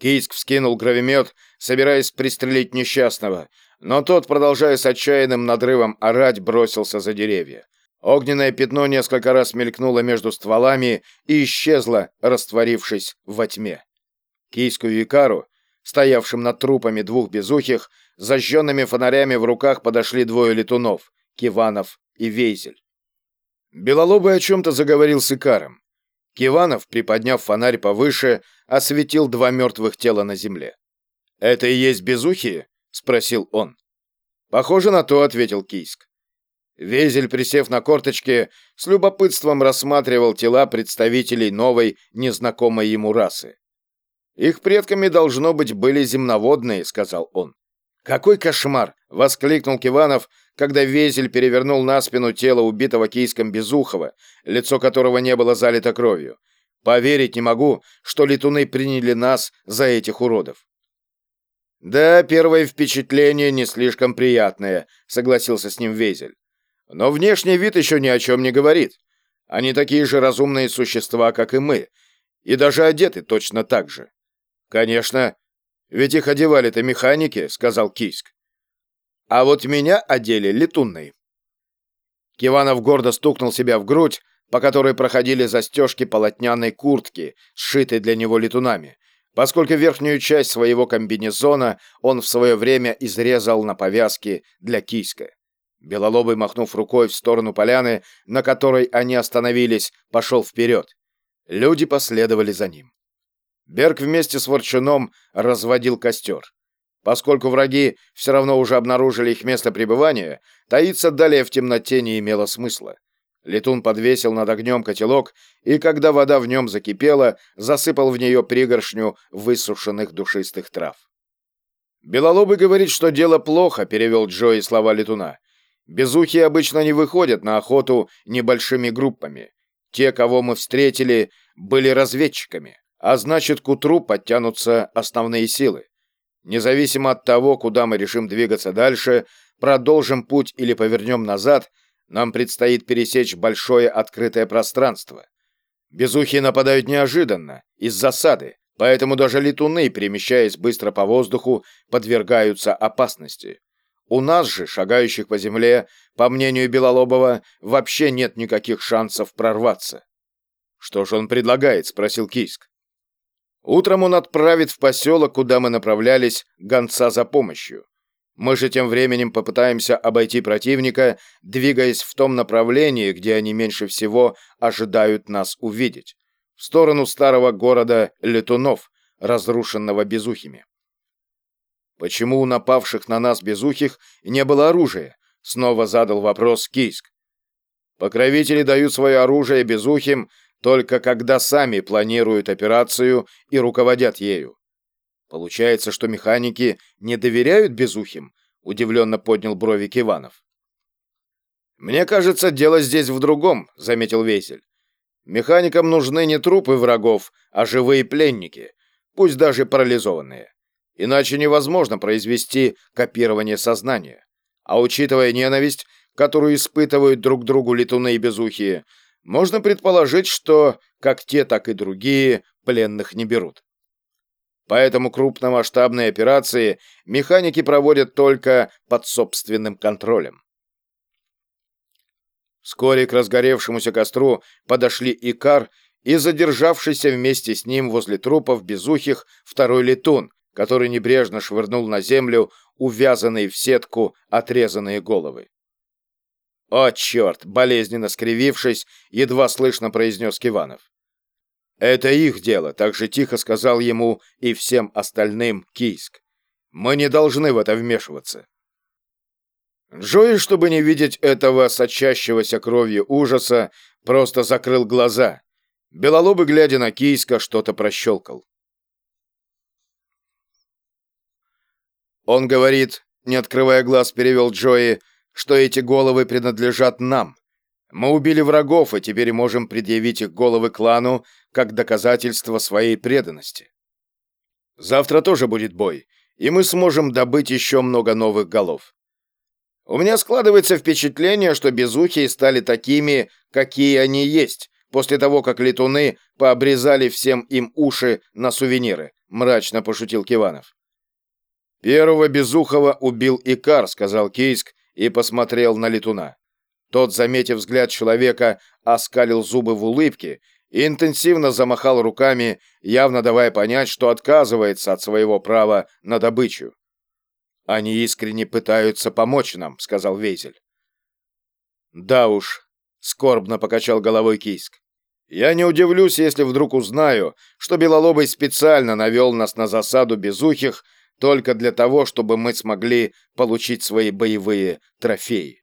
Кийск вскинул гравимет, собираясь пристрелить несчастного, но тот, продолжая с отчаянным надрывом орать, бросился за деревья. Огненное пятно несколько раз мелькнуло между стволами и исчезло, растворившись во тьме. Кийску Викару, стоявшим над трупами двух безухих, зажженными фонарями в руках подошли двое летунов — Киванов и Вейзель. Белолобый о чем-то заговорил с Икаром. Киванов, приподняв фонарь повыше, осветил два мертвых тела на земле. «Это и есть безухие?» — спросил он. «Похоже на то», — ответил Кийск. Везель, присев на корточки, с любопытством рассматривал тела представителей новой, незнакомой ему расы. «Их предками, должно быть, были земноводные», — сказал он. «Какой кошмар!» — воскликнул Киванов, когда Везель перевернул на спину тело убитого кийском Безухова, лицо которого не было залито кровью. «Поверить не могу, что летуны приняли нас за этих уродов». «Да, первое впечатление не слишком приятное», — согласился с ним Везель. Но внешний вид еще ни о чем не говорит. Они такие же разумные существа, как и мы, и даже одеты точно так же. Конечно, ведь их одевали-то механики, сказал Кийск. А вот меня одели летунные. Киванов гордо стукнул себя в грудь, по которой проходили застежки полотняной куртки, сшитой для него летунами, поскольку верхнюю часть своего комбинезона он в свое время изрезал на повязке для киска. Белолобый, махнув рукой в сторону поляны, на которой они остановились, пошел вперед. Люди последовали за ним. Берг вместе с Ворчуном разводил костер. Поскольку враги все равно уже обнаружили их место пребывания, таиться далее в темноте не имело смысла. Летун подвесил над огнем котелок, и когда вода в нем закипела, засыпал в нее пригоршню высушенных душистых трав. «Белолобый говорит, что дело плохо», — перевел Джои слова летуна. Безухие обычно не выходят на охоту небольшими группами. Те, кого мы встретили, были разведчиками, а значит, к утру подтянутся основные силы. Независимо от того, куда мы решим двигаться дальше, продолжим путь или повернем назад, нам предстоит пересечь большое открытое пространство. Безухие нападают неожиданно, из засады, поэтому даже летуны, перемещаясь быстро по воздуху, подвергаются опасности. У нас же, шагающих по земле, по мнению Белолобова, вообще нет никаких шансов прорваться. «Что же он предлагает?» — спросил Кийск. «Утром он отправит в поселок, куда мы направлялись, гонца за помощью. Мы же тем временем попытаемся обойти противника, двигаясь в том направлении, где они меньше всего ожидают нас увидеть, в сторону старого города Летунов, разрушенного безухими. Почему у напавших на нас безухих не было оружия? Снова задал вопрос Кийск. Покровители дают свое оружие безухим только когда сами планируют операцию и руководят ею. Получается, что механики не доверяют безухим? Удивленно поднял брови Киванов. «Мне кажется, дело здесь в другом», — заметил Весель. «Механикам нужны не трупы врагов, а живые пленники, пусть даже парализованные. Иначе невозможно произвести копирование сознания. А учитывая ненависть, которую испытывают друг другу летуны и безухие, можно предположить, что как те, так и другие пленных не берут. Поэтому крупномасштабные операции механики проводят только под собственным контролем. Вскоре к разгоревшемуся костру подошли Икар и задержавшийся вместе с ним возле трупов безухих второй летун, который небрежно швырнул на землю увязанные в сетку отрезанные головы. «О, черт!» — болезненно скривившись, едва слышно произнес Киванов. «Это их дело», — так же тихо сказал ему и всем остальным Кийск. «Мы не должны в это вмешиваться». Джои, чтобы не видеть этого сочащегося кровью ужаса, просто закрыл глаза. Белолобый, глядя на Кийска, что-то прощелкал. Он говорит, не открывая глаз, перевел Джои, что эти головы принадлежат нам. Мы убили врагов и теперь можем предъявить их головы клану как доказательство своей преданности. Завтра тоже будет бой, и мы сможем добыть еще много новых голов. У меня складывается впечатление, что безухие стали такими, какие они есть, после того, как летуны пообрезали всем им уши на сувениры», — мрачно пошутил Киванов. «Первого Безухова убил Икар», — сказал Кейск и посмотрел на летуна. Тот, заметив взгляд человека, оскалил зубы в улыбке и интенсивно замахал руками, явно давая понять, что отказывается от своего права на добычу. «Они искренне пытаются помочь нам», — сказал Вейзель. «Да уж», — скорбно покачал головой Кийск. «Я не удивлюсь, если вдруг узнаю, что Белолобый специально навел нас на засаду безухих только для того, чтобы мы смогли получить свои боевые трофеи».